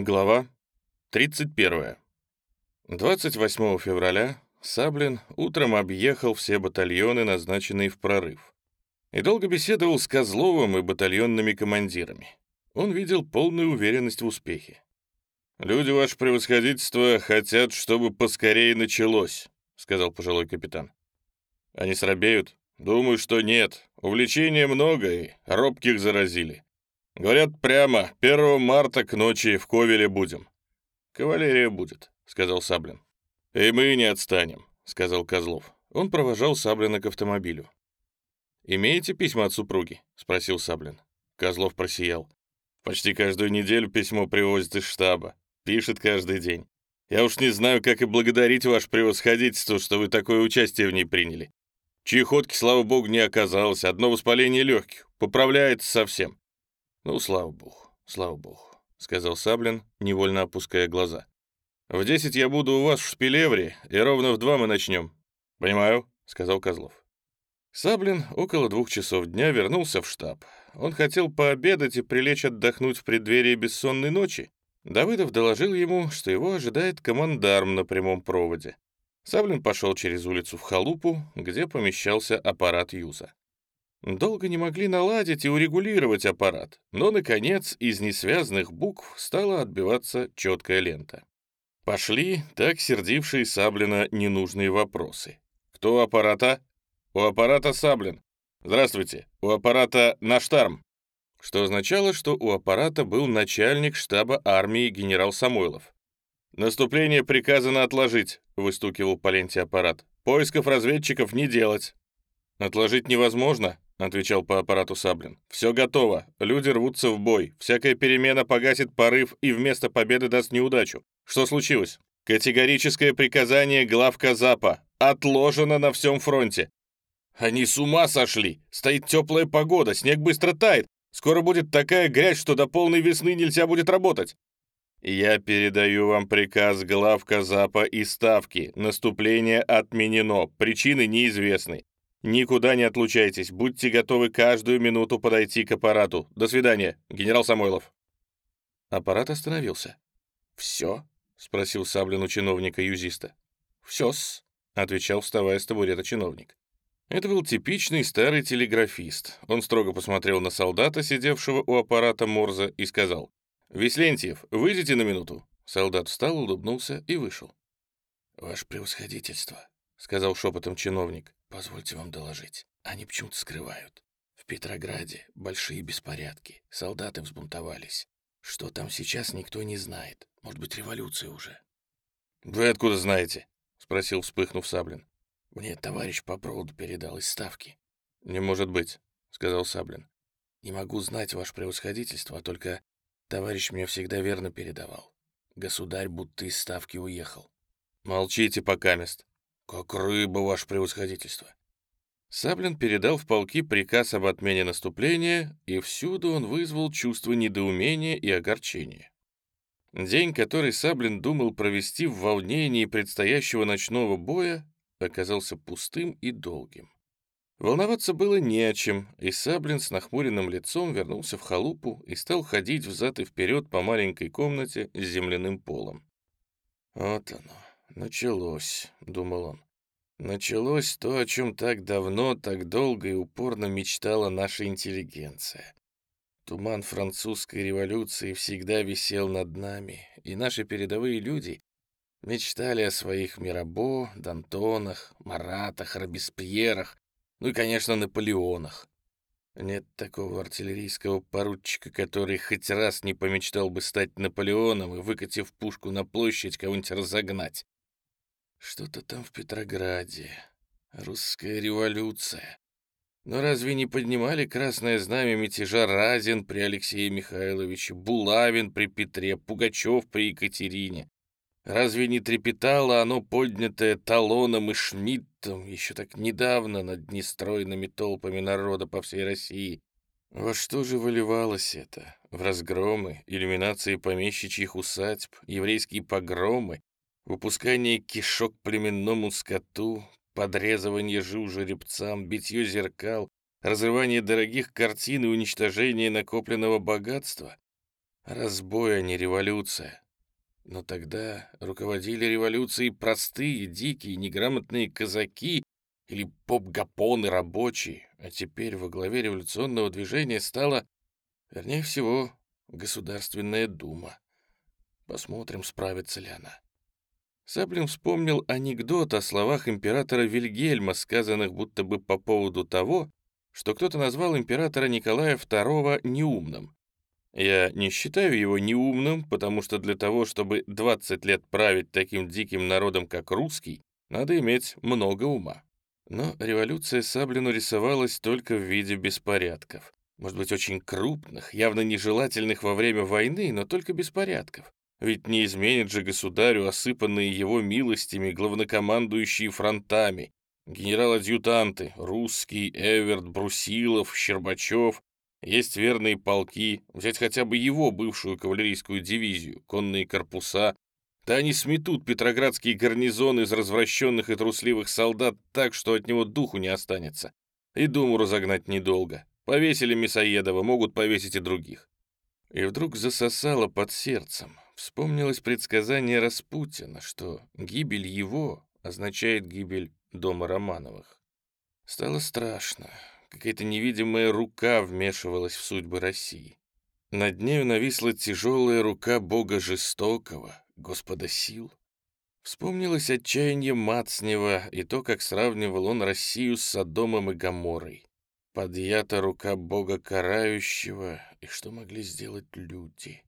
Глава 31. 28 февраля Саблин утром объехал все батальоны, назначенные в прорыв, и долго беседовал с Козловым и батальонными командирами. Он видел полную уверенность в успехе. «Люди, ваше превосходительство, хотят, чтобы поскорее началось», — сказал пожилой капитан. «Они срабеют? Думаю, что нет. Увлечения много, и робких заразили. Говорят прямо, 1 марта к ночи в Ковеле будем. Кавалерия будет, сказал Саблин. И мы не отстанем, сказал Козлов. Он провожал Саблина к автомобилю. «Имеете письма от супруги?» — спросил Саблин. Козлов просиял. «Почти каждую неделю письмо привозит из штаба. Пишет каждый день. Я уж не знаю, как и благодарить ваше превосходительство, что вы такое участие в ней приняли. Чехотки, слава богу, не оказалось. Одно воспаление легких. Поправляется совсем. «Ну, слава богу, слава богу», — сказал Саблин, невольно опуская глаза. «В десять я буду у вас в Шпилевре, и ровно в два мы начнем». «Понимаю», — сказал Козлов. Саблин около двух часов дня вернулся в штаб. Он хотел пообедать и прилечь отдохнуть в преддверии бессонной ночи. Давыдов доложил ему, что его ожидает командарм на прямом проводе. Саблин пошел через улицу в халупу, где помещался аппарат Юза. Долго не могли наладить и урегулировать аппарат, но, наконец, из несвязанных букв стала отбиваться четкая лента. Пошли так сердившие Саблина ненужные вопросы. «Кто у аппарата?» «У аппарата Саблин». «Здравствуйте, у аппарата Наштарм». Что означало, что у аппарата был начальник штаба армии генерал Самойлов. «Наступление приказано отложить», — выстукивал по ленте аппарат. «Поисков разведчиков не делать». «Отложить невозможно», — отвечал по аппарату Саблин. «Все готово. Люди рвутся в бой. Всякая перемена погасит порыв и вместо победы даст неудачу. Что случилось? Категорическое приказание главка Запа. Отложено на всем фронте. Они с ума сошли. Стоит теплая погода, снег быстро тает. Скоро будет такая грязь, что до полной весны нельзя будет работать. Я передаю вам приказ главка Запа и Ставки. Наступление отменено. Причины неизвестны. Никуда не отлучайтесь, будьте готовы каждую минуту подойти к аппарату. До свидания, генерал Самойлов. Аппарат остановился. «Все?» — спросил Саблин у чиновника-юзиста. «Все-с», — отвечал, вставая с табурета чиновник. Это был типичный старый телеграфист. Он строго посмотрел на солдата, сидевшего у аппарата Морза, и сказал, «Веслентьев, выйдите на минуту». Солдат встал, улыбнулся и вышел. «Ваше превосходительство», — сказал шепотом чиновник. Позвольте вам доложить. Они почему-то скрывают. В Петрограде большие беспорядки. Солдаты взбунтовались. Что там сейчас, никто не знает. Может быть, революция уже. «Вы откуда знаете?» — спросил, вспыхнув Саблин. «Мне товарищ по проводу передал из Ставки». «Не может быть», — сказал Саблин. «Не могу знать ваше превосходительство, а только товарищ мне всегда верно передавал. Государь будто из Ставки уехал». «Молчите, покамест», «Как рыба, ваше превосходительство!» Саблин передал в полки приказ об отмене наступления, и всюду он вызвал чувство недоумения и огорчения. День, который Саблин думал провести в волнении предстоящего ночного боя, оказался пустым и долгим. Волноваться было не о чем, и Саблин с нахмуренным лицом вернулся в халупу и стал ходить взад и вперед по маленькой комнате с земляным полом. Вот оно, «Началось», — думал он. «Началось то, о чем так давно, так долго и упорно мечтала наша интеллигенция. Туман французской революции всегда висел над нами, и наши передовые люди мечтали о своих Мирабо, Д'Антонах, Маратах, Робеспьерах, ну и, конечно, Наполеонах. Нет такого артиллерийского поручика, который хоть раз не помечтал бы стать Наполеоном и, выкатив пушку на площадь, кого-нибудь разогнать. Что-то там в Петрограде. Русская революция. Но разве не поднимали красное знамя мятежа Разин при Алексее Михайловиче, Булавин при Петре, Пугачев при Екатерине? Разве не трепетало оно, поднятое Талоном и Шмидтом, еще так недавно над нестройными толпами народа по всей России? Во что же выливалось это? В разгромы, иллюминации помещичьих усадьб, еврейские погромы, выпускание кишок племенному скоту, подрезывание жил жеребцам, битье зеркал, разрывание дорогих картин и уничтожение накопленного богатства. Разбой, а не революция. Но тогда руководили революцией простые, дикие, неграмотные казаки или поп-гапоны рабочие, а теперь во главе революционного движения стала, вернее всего, Государственная Дума. Посмотрим, справится ли она. Саблин вспомнил анекдот о словах императора Вильгельма, сказанных будто бы по поводу того, что кто-то назвал императора Николая II неумным. Я не считаю его неумным, потому что для того, чтобы 20 лет править таким диким народом, как русский, надо иметь много ума. Но революция Саблину рисовалась только в виде беспорядков. Может быть, очень крупных, явно нежелательных во время войны, но только беспорядков. Ведь не изменит же государю осыпанные его милостями главнокомандующие фронтами, генерал-адъютанты, русский, Эверт, Брусилов, Щербачев, есть верные полки, взять хотя бы его бывшую кавалерийскую дивизию, конные корпуса. Да они сметут петроградский гарнизон из развращенных и трусливых солдат так, что от него духу не останется. И думу разогнать недолго. Повесили Мясоедова, могут повесить и других. И вдруг засосало под сердцем. Вспомнилось предсказание Распутина, что гибель его означает гибель дома Романовых. Стало страшно. Какая-то невидимая рука вмешивалась в судьбы России. Над нею нависла тяжелая рука Бога жестокого, Господа сил. Вспомнилось отчаяние Мацнева и то, как сравнивал он Россию с Содомом и Гоморрой. Подъята рука Бога карающего, и что могли сделать люди?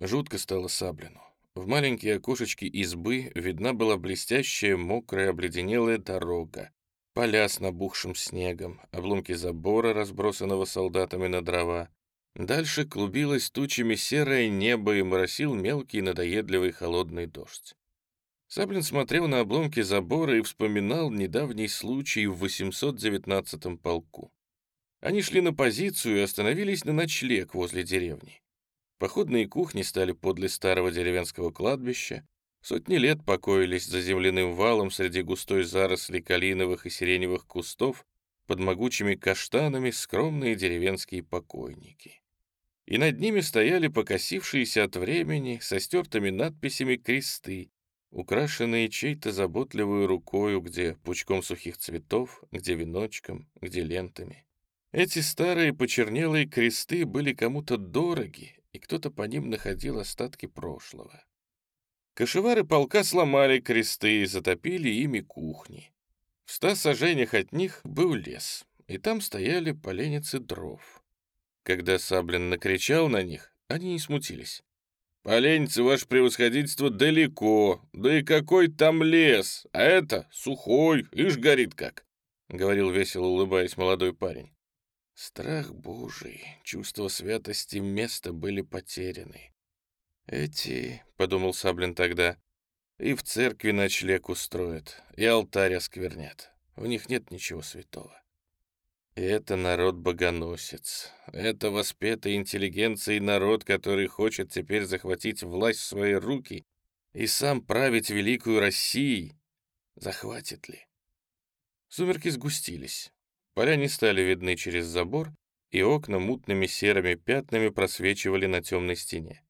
Жутко стало Саблину. В маленькие окошечки избы видна была блестящая, мокрая, обледенелая дорога, поля с набухшим снегом, обломки забора, разбросанного солдатами на дрова. Дальше клубилось тучами серое небо и моросил мелкий, надоедливый холодный дождь. Саблин смотрел на обломки забора и вспоминал недавний случай в 819-м полку. Они шли на позицию и остановились на ночлег возле деревни. Походные кухни стали подле старого деревенского кладбища, сотни лет покоились за земляным валом среди густой заросли калиновых и сиреневых кустов, под могучими каштанами скромные деревенские покойники. И над ними стояли покосившиеся от времени, со стертыми надписями кресты, украшенные чьей-то заботливой рукою, где пучком сухих цветов, где веночком, где лентами. Эти старые почернелые кресты были кому-то дороги, и кто-то по ним находил остатки прошлого. Кошевары полка сломали кресты и затопили ими кухни. В ста сажениях от них был лес, и там стояли поленницы дров. Когда Саблин накричал на них, они не смутились. «Поленницы, ваше превосходительство, далеко, да и какой там лес, а это сухой, ишь горит как», — говорил весело улыбаясь молодой парень. Страх Божий, чувство святости места были потеряны. Эти, — подумал Саблин тогда, — и в церкви ночлег устроят, и алтарь осквернят. В них нет ничего святого. И это народ-богоносец. Это воспетый интеллигенцией народ, который хочет теперь захватить власть в свои руки и сам править великую Россией. Захватит ли? Сумерки сгустились. Поля не стали видны через забор, и окна мутными серыми пятнами просвечивали на темной стене.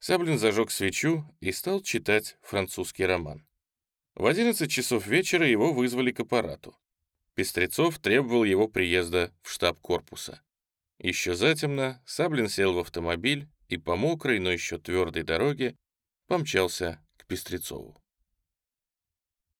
Саблин зажег свечу и стал читать французский роман. В 11 часов вечера его вызвали к аппарату. Пестрецов требовал его приезда в штаб корпуса. Еще затемно Саблин сел в автомобиль и по мокрой, но еще твердой дороге помчался к Пестрецову.